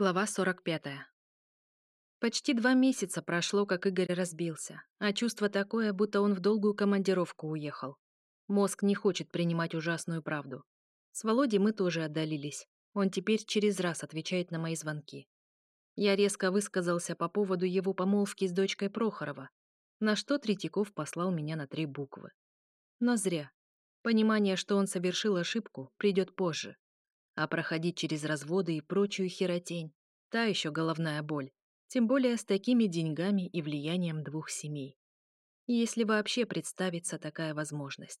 Глава 45. Почти два месяца прошло, как Игорь разбился, а чувство такое, будто он в долгую командировку уехал. Мозг не хочет принимать ужасную правду. С Володей мы тоже отдалились. Он теперь через раз отвечает на мои звонки. Я резко высказался по поводу его помолвки с дочкой Прохорова, на что Третьяков послал меня на три буквы. Но зря. Понимание, что он совершил ошибку, придет позже, а проходить через разводы и прочую херотень – та еще головная боль, тем более с такими деньгами и влиянием двух семей. Если вообще представится такая возможность.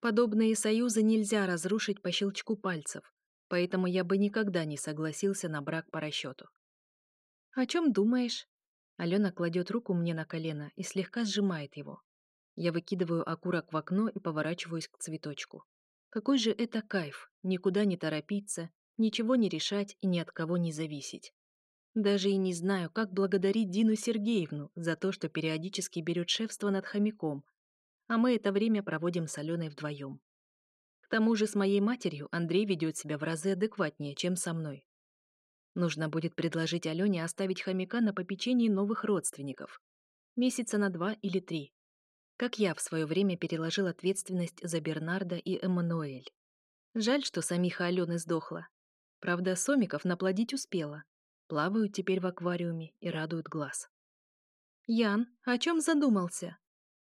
Подобные союзы нельзя разрушить по щелчку пальцев, поэтому я бы никогда не согласился на брак по расчету. «О чем думаешь?» Алена кладет руку мне на колено и слегка сжимает его. Я выкидываю окурок в окно и поворачиваюсь к цветочку. Какой же это кайф, никуда не торопиться, ничего не решать и ни от кого не зависеть. Даже и не знаю, как благодарить Дину Сергеевну за то, что периодически берет шефство над хомяком, а мы это время проводим с Аленой вдвоем. К тому же с моей матерью Андрей ведет себя в разы адекватнее, чем со мной. Нужно будет предложить Алене оставить хомяка на попечении новых родственников. Месяца на два или три как я в свое время переложил ответственность за Бернарда и Эммануэль. Жаль, что самиха Алены сдохла. Правда, сомиков наплодить успела. Плавают теперь в аквариуме и радуют глаз. «Ян, о чем задумался?»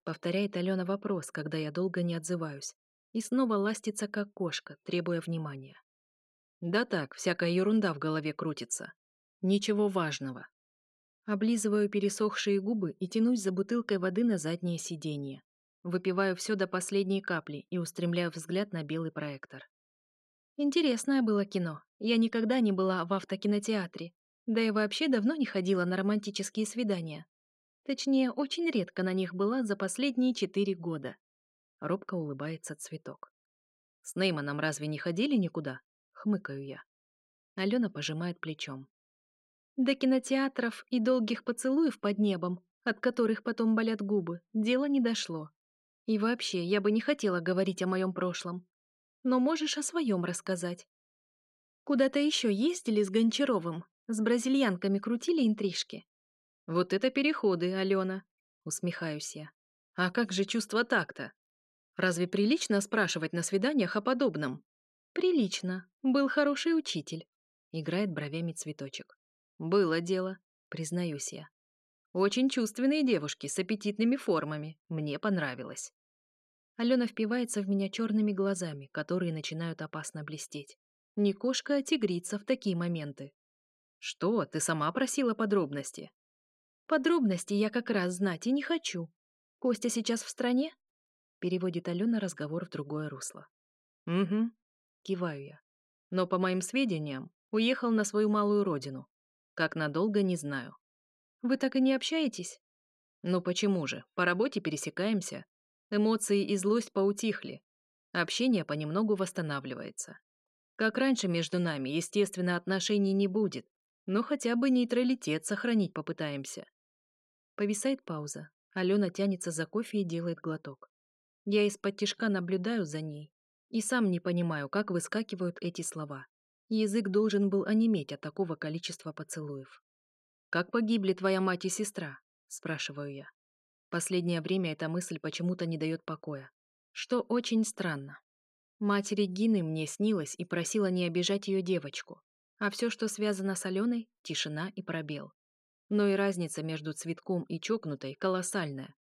Повторяет Алена вопрос, когда я долго не отзываюсь. И снова ластится, как кошка, требуя внимания. «Да так, всякая ерунда в голове крутится. Ничего важного. Облизываю пересохшие губы и тянусь за бутылкой воды на заднее сиденье. Выпиваю все до последней капли и устремляю взгляд на белый проектор. Интересное было кино. Я никогда не была в автокинотеатре. Да и вообще давно не ходила на романтические свидания. Точнее, очень редко на них была за последние четыре года. Робко улыбается цветок. «С Нейманом разве не ходили никуда?» — хмыкаю я. Алена пожимает плечом. До кинотеатров и долгих поцелуев под небом, от которых потом болят губы, дело не дошло. И вообще, я бы не хотела говорить о моем прошлом. Но можешь о своем рассказать. Куда-то еще ездили с Гончаровым, с бразильянками крутили интрижки. Вот это переходы, Алена, усмехаюсь я. А как же чувство так-то? Разве прилично спрашивать на свиданиях о подобном? Прилично. Был хороший учитель. Играет бровями цветочек. «Было дело», — признаюсь я. «Очень чувственные девушки с аппетитными формами. Мне понравилось». Алена впивается в меня черными глазами, которые начинают опасно блестеть. Не кошка, а тигрица в такие моменты. «Что? Ты сама просила подробности?» «Подробности я как раз знать и не хочу. Костя сейчас в стране?» Переводит Алена разговор в другое русло. «Угу», — киваю я. «Но, по моим сведениям, уехал на свою малую родину. Как надолго, не знаю. Вы так и не общаетесь? Ну почему же? По работе пересекаемся. Эмоции и злость поутихли. Общение понемногу восстанавливается. Как раньше между нами, естественно, отношений не будет, но хотя бы нейтралитет сохранить попытаемся. Повисает пауза. Алена тянется за кофе и делает глоток. Я из-под тишка наблюдаю за ней и сам не понимаю, как выскакивают эти слова. Язык должен был онеметь от такого количества поцелуев. «Как погибли твоя мать и сестра?» – спрашиваю я. Последнее время эта мысль почему-то не дает покоя, что очень странно. Мать Регины мне снилась и просила не обижать ее девочку, а все, что связано с Аленой – тишина и пробел. Но и разница между цветком и чокнутой колоссальная.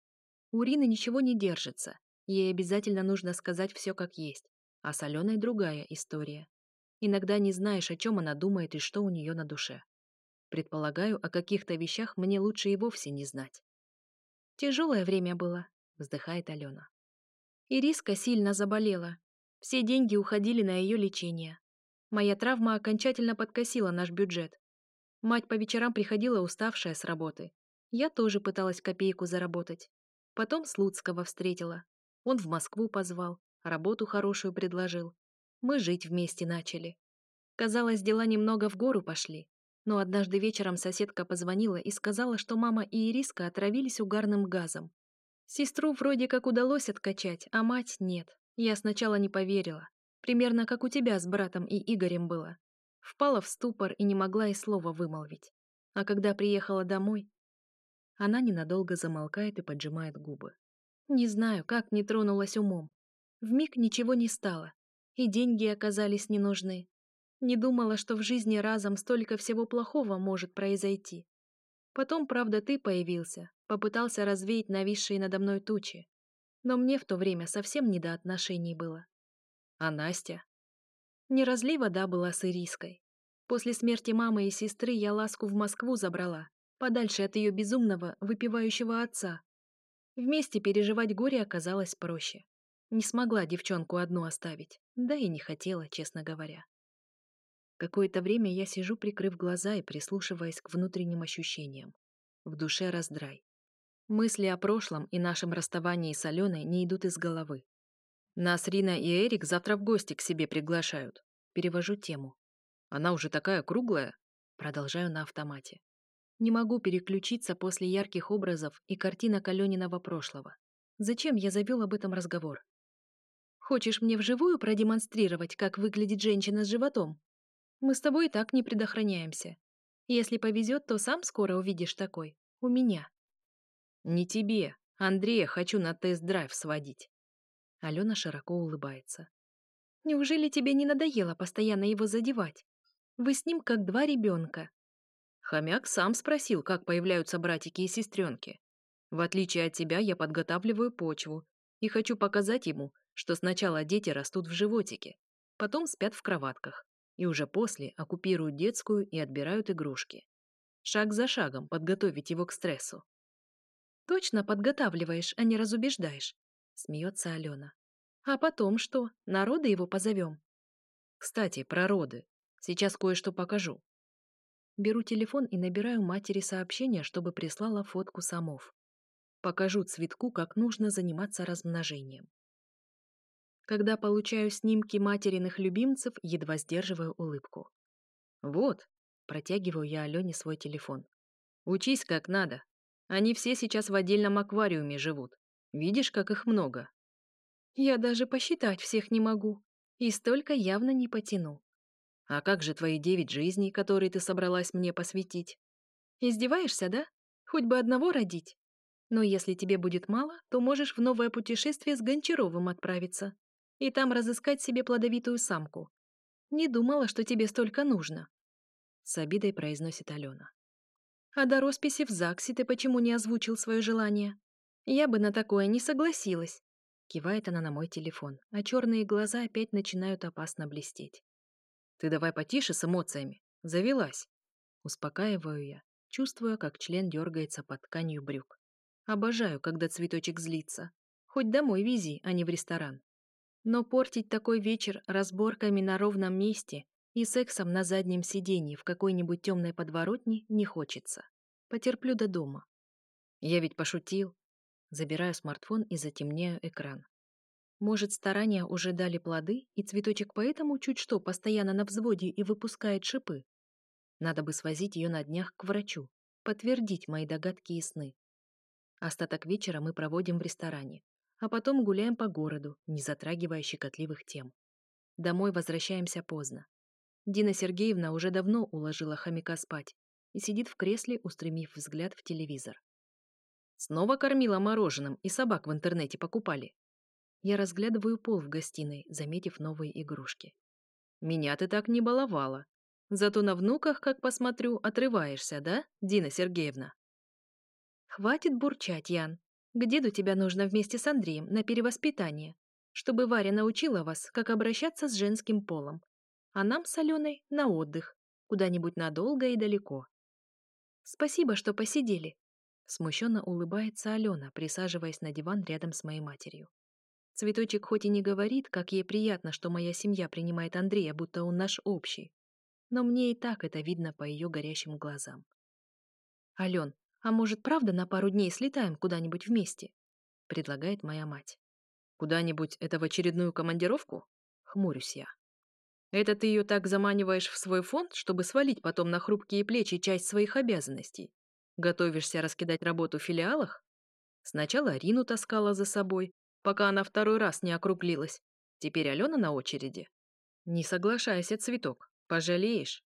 У Рины ничего не держится, ей обязательно нужно сказать все как есть, а с Аленой другая история. Иногда не знаешь, о чем она думает и что у нее на душе. Предполагаю, о каких-то вещах мне лучше и вовсе не знать. Тяжелое время было, вздыхает Алена. Ириска сильно заболела. Все деньги уходили на ее лечение. Моя травма окончательно подкосила наш бюджет. Мать по вечерам приходила уставшая с работы. Я тоже пыталась копейку заработать. Потом Слуцкого встретила. Он в Москву позвал, работу хорошую предложил. Мы жить вместе начали. Казалось, дела немного в гору пошли. Но однажды вечером соседка позвонила и сказала, что мама и Ириска отравились угарным газом. Сестру вроде как удалось откачать, а мать нет. Я сначала не поверила. Примерно как у тебя с братом и Игорем было. Впала в ступор и не могла и слова вымолвить. А когда приехала домой... Она ненадолго замолкает и поджимает губы. Не знаю, как не тронулась умом. Вмиг ничего не стало и деньги оказались не нужны. Не думала, что в жизни разом столько всего плохого может произойти. Потом, правда, ты появился, попытался развеять нависшие надо мной тучи. Но мне в то время совсем не до отношений было. А Настя? Не разли вода была с Ириской. После смерти мамы и сестры я ласку в Москву забрала, подальше от ее безумного, выпивающего отца. Вместе переживать горе оказалось проще. Не смогла девчонку одну оставить, да и не хотела, честно говоря. Какое-то время я сижу, прикрыв глаза и прислушиваясь к внутренним ощущениям. В душе раздрай. Мысли о прошлом и нашем расставании с Аленой не идут из головы. Нас Рина и Эрик завтра в гости к себе приглашают. Перевожу тему. Она уже такая круглая. Продолжаю на автомате. Не могу переключиться после ярких образов и картинок Алёниного прошлого. Зачем я завел об этом разговор? Хочешь мне вживую продемонстрировать, как выглядит женщина с животом? Мы с тобой и так не предохраняемся. Если повезет, то сам скоро увидишь такой. У меня. Не тебе. Андрея хочу на тест-драйв сводить. Алена широко улыбается. Неужели тебе не надоело постоянно его задевать? Вы с ним как два ребенка. Хомяк сам спросил, как появляются братики и сестренки. В отличие от тебя, я подготавливаю почву и хочу показать ему, что сначала дети растут в животике, потом спят в кроватках, и уже после оккупируют детскую и отбирают игрушки. Шаг за шагом подготовить его к стрессу. «Точно подготавливаешь, а не разубеждаешь», — смеется Алена. «А потом что? Народы его позовем?» «Кстати, про роды. Сейчас кое-что покажу». Беру телефон и набираю матери сообщение, чтобы прислала фотку самов. Покажу цветку, как нужно заниматься размножением когда получаю снимки материных любимцев, едва сдерживаю улыбку. «Вот», — протягиваю я Алене свой телефон. «Учись как надо. Они все сейчас в отдельном аквариуме живут. Видишь, как их много?» «Я даже посчитать всех не могу. И столько явно не потяну». «А как же твои девять жизней, которые ты собралась мне посвятить?» «Издеваешься, да? Хоть бы одного родить?» Но если тебе будет мало, то можешь в новое путешествие с Гончаровым отправиться и там разыскать себе плодовитую самку. Не думала, что тебе столько нужно», — с обидой произносит Алена. «А до росписи в ЗАГСе ты почему не озвучил свое желание? Я бы на такое не согласилась», — кивает она на мой телефон, а черные глаза опять начинают опасно блестеть. «Ты давай потише с эмоциями. Завелась». Успокаиваю я, чувствуя, как член дергается под тканью брюк. Обожаю, когда цветочек злится. Хоть домой вези, а не в ресторан. Но портить такой вечер разборками на ровном месте и сексом на заднем сиденье в какой-нибудь темной подворотне не хочется. Потерплю до дома. Я ведь пошутил. Забираю смартфон и затемняю экран. Может, старания уже дали плоды, и цветочек поэтому чуть что постоянно на взводе и выпускает шипы? Надо бы свозить ее на днях к врачу, подтвердить мои догадки и сны. Остаток вечера мы проводим в ресторане а потом гуляем по городу, не затрагивая щекотливых тем. Домой возвращаемся поздно. Дина Сергеевна уже давно уложила хомяка спать и сидит в кресле, устремив взгляд в телевизор. Снова кормила мороженым, и собак в интернете покупали. Я разглядываю пол в гостиной, заметив новые игрушки. Меня ты так не баловала. Зато на внуках, как посмотрю, отрываешься, да, Дина Сергеевна? Хватит бурчать, Ян к деду тебя нужно вместе с Андреем на перевоспитание, чтобы Варя научила вас, как обращаться с женским полом, а нам с Аленой на отдых, куда-нибудь надолго и далеко. Спасибо, что посидели. Смущенно улыбается Алена, присаживаясь на диван рядом с моей матерью. Цветочек хоть и не говорит, как ей приятно, что моя семья принимает Андрея, будто он наш общий. Но мне и так это видно по ее горящим глазам. «Ален, «А может, правда, на пару дней слетаем куда-нибудь вместе?» — предлагает моя мать. «Куда-нибудь это в очередную командировку?» — хмурюсь я. «Это ты ее так заманиваешь в свой фонд, чтобы свалить потом на хрупкие плечи часть своих обязанностей? Готовишься раскидать работу в филиалах?» Сначала Рину таскала за собой, пока она второй раз не округлилась. Теперь Алена на очереди. «Не соглашайся, цветок. Пожалеешь».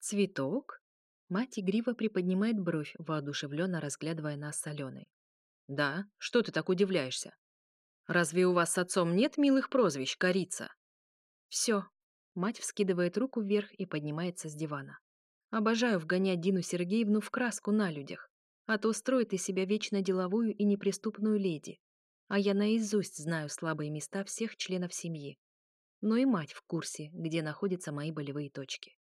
«Цветок?» Мать игриво приподнимает бровь, воодушевленно разглядывая нас с Аленой. «Да? Что ты так удивляешься? Разве у вас с отцом нет милых прозвищ, корица?» «Все». Мать вскидывает руку вверх и поднимается с дивана. «Обожаю вгонять Дину Сергеевну в краску на людях, а то строит из себя вечно деловую и неприступную леди. А я наизусть знаю слабые места всех членов семьи. Но и мать в курсе, где находятся мои болевые точки.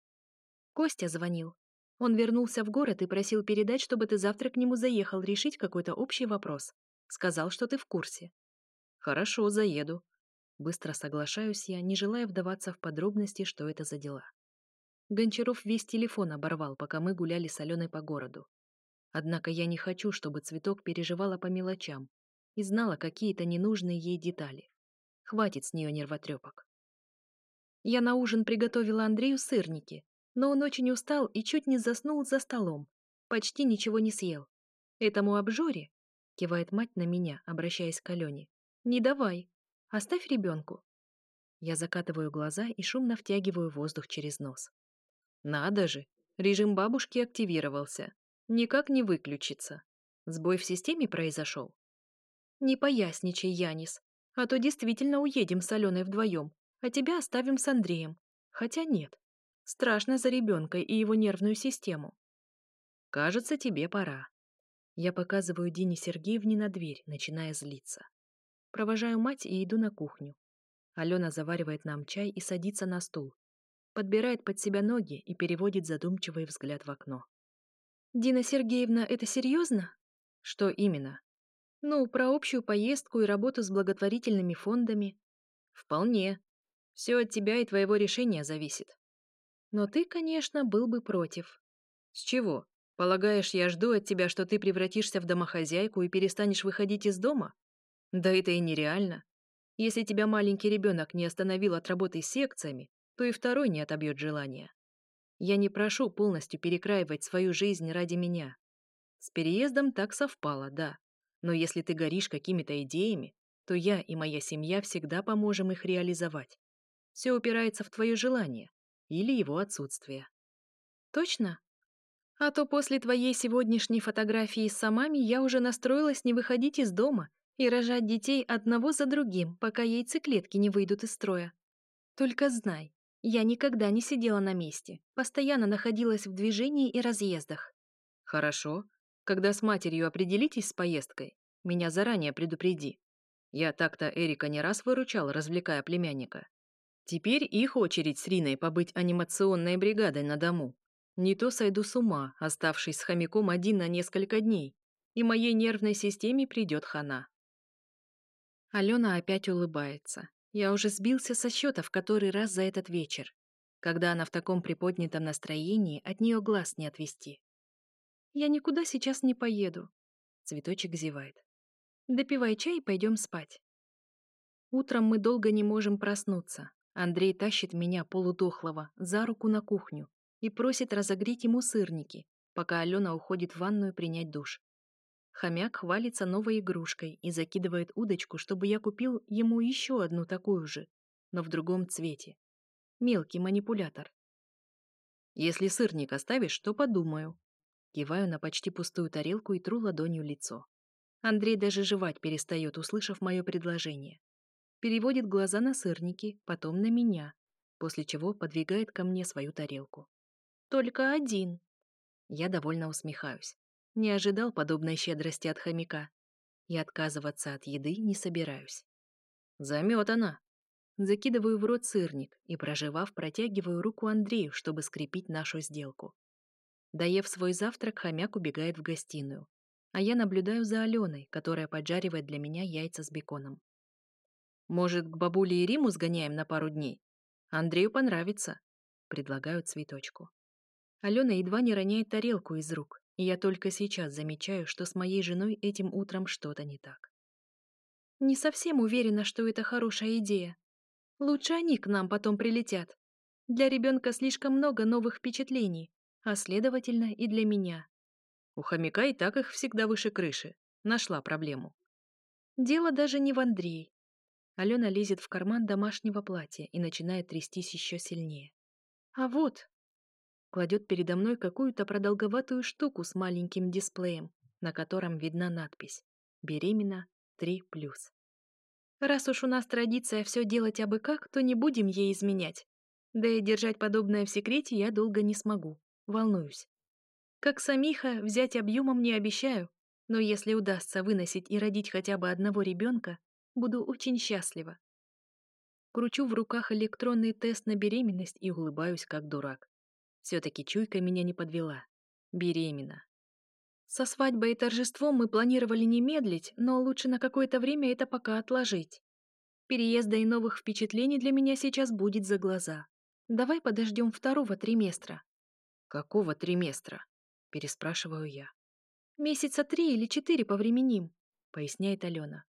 Костя звонил, он вернулся в город и просил передать, чтобы ты завтра к нему заехал решить какой-то общий вопрос. Сказал, что ты в курсе. Хорошо, заеду. Быстро соглашаюсь я, не желая вдаваться в подробности, что это за дела. Гончаров весь телефон оборвал, пока мы гуляли с Аленой по городу. Однако я не хочу, чтобы цветок переживала по мелочам и знала какие-то ненужные ей детали. Хватит с нее нервотрепок. Я на ужин приготовила Андрею сырники, но он очень устал и чуть не заснул за столом, почти ничего не съел. Этому обжоре, кивает мать на меня, обращаясь к Алене, не давай, оставь ребенку. Я закатываю глаза и шумно втягиваю воздух через нос. Надо же, режим бабушки активировался. Никак не выключится. Сбой в системе произошел. Не поясничай, Янис, а то действительно уедем с Аленой вдвоем, а тебя оставим с Андреем. Хотя нет, страшно за ребенка и его нервную систему. Кажется, тебе пора. Я показываю Дине Сергеевне на дверь, начиная злиться. Провожаю мать и иду на кухню. Алена заваривает нам чай и садится на стул. Подбирает под себя ноги и переводит задумчивый взгляд в окно. «Дина Сергеевна, это серьезно?» «Что именно?» «Ну, про общую поездку и работу с благотворительными фондами». «Вполне. Все от тебя и твоего решения зависит. Но ты, конечно, был бы против. С чего? Полагаешь, я жду от тебя, что ты превратишься в домохозяйку и перестанешь выходить из дома? Да это и нереально. Если тебя маленький ребенок не остановил от работы с секциями, то и второй не отобьет желания. Я не прошу полностью перекраивать свою жизнь ради меня. С переездом так совпало, да. Но если ты горишь какими-то идеями, то я и моя семья всегда поможем их реализовать. Все упирается в твое желание или его отсутствие. Точно? А то после твоей сегодняшней фотографии с самами я уже настроилась не выходить из дома и рожать детей одного за другим, пока яйцеклетки не выйдут из строя. Только знай, я никогда не сидела на месте, постоянно находилась в движении и разъездах. Хорошо. Когда с матерью определитесь с поездкой, меня заранее предупреди. Я так-то Эрика не раз выручал, развлекая племянника. Теперь их очередь с Риной побыть анимационной бригадой на дому. Не то сойду с ума, оставшись с хомяком один на несколько дней, и моей нервной системе придет хана. Алена опять улыбается. Я уже сбился со счета в который раз за этот вечер. Когда она в таком приподнятом настроении, от нее глаз не отвести. «Я никуда сейчас не поеду», — цветочек зевает. «Допивай чай и пойдем спать». Утром мы долго не можем проснуться. Андрей тащит меня полудохлого за руку на кухню и просит разогреть ему сырники, пока Алена уходит в ванную принять душ. Хомяк хвалится новой игрушкой и закидывает удочку, чтобы я купил ему еще одну такую же, но в другом цвете. Мелкий манипулятор. «Если сырник оставишь, то подумаю». Киваю на почти пустую тарелку и тру ладонью лицо. Андрей даже жевать перестает, услышав мое предложение переводит глаза на сырники, потом на меня, после чего подвигает ко мне свою тарелку. «Только один!» Я довольно усмехаюсь. Не ожидал подобной щедрости от хомяка. И отказываться от еды не собираюсь. «Заметана!» Закидываю в рот сырник и, проживав, протягиваю руку Андрею, чтобы скрепить нашу сделку. Доев свой завтрак, хомяк убегает в гостиную, а я наблюдаю за Аленой, которая поджаривает для меня яйца с беконом. Может, к бабуле и Риму сгоняем на пару дней? Андрею понравится. Предлагаю цветочку. Алена едва не роняет тарелку из рук, и я только сейчас замечаю, что с моей женой этим утром что-то не так. Не совсем уверена, что это хорошая идея. Лучше они к нам потом прилетят. Для ребенка слишком много новых впечатлений, а следовательно и для меня. У хомяка и так их всегда выше крыши. Нашла проблему. Дело даже не в Андрее, Алена лезет в карман домашнего платья и начинает трястись еще сильнее. «А вот!» Кладет передо мной какую-то продолговатую штуку с маленьким дисплеем, на котором видна надпись «Беременна 3+.» «Раз уж у нас традиция все делать абы как, то не будем ей изменять. Да и держать подобное в секрете я долго не смогу. Волнуюсь. Как самиха, взять объемом не обещаю, но если удастся выносить и родить хотя бы одного ребенка, Буду очень счастлива. Кручу в руках электронный тест на беременность и улыбаюсь, как дурак. Все-таки чуйка меня не подвела. Беременна. Со свадьбой и торжеством мы планировали не медлить, но лучше на какое-то время это пока отложить. Переезда и новых впечатлений для меня сейчас будет за глаза. Давай подождем второго триместра. Какого триместра? Переспрашиваю я. Месяца три или четыре повременим, поясняет Алена.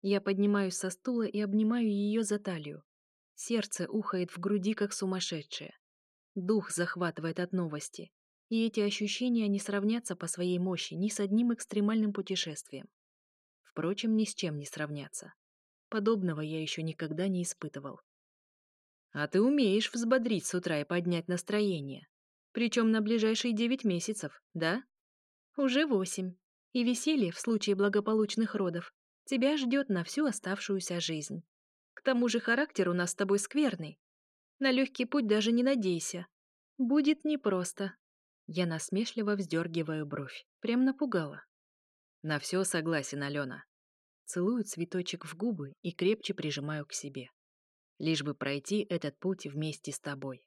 Я поднимаюсь со стула и обнимаю ее за талию. Сердце ухает в груди, как сумасшедшее. Дух захватывает от новости. И эти ощущения не сравнятся по своей мощи ни с одним экстремальным путешествием. Впрочем, ни с чем не сравнятся. Подобного я еще никогда не испытывал. А ты умеешь взбодрить с утра и поднять настроение. Причем на ближайшие девять месяцев, да? Уже восемь. И веселье, в случае благополучных родов, тебя ждет на всю оставшуюся жизнь. К тому же характер у нас с тобой скверный. На легкий путь даже не надейся. Будет непросто». Я насмешливо вздергиваю бровь. Прям напугала. «На все согласен, Алена». Целую цветочек в губы и крепче прижимаю к себе. «Лишь бы пройти этот путь вместе с тобой».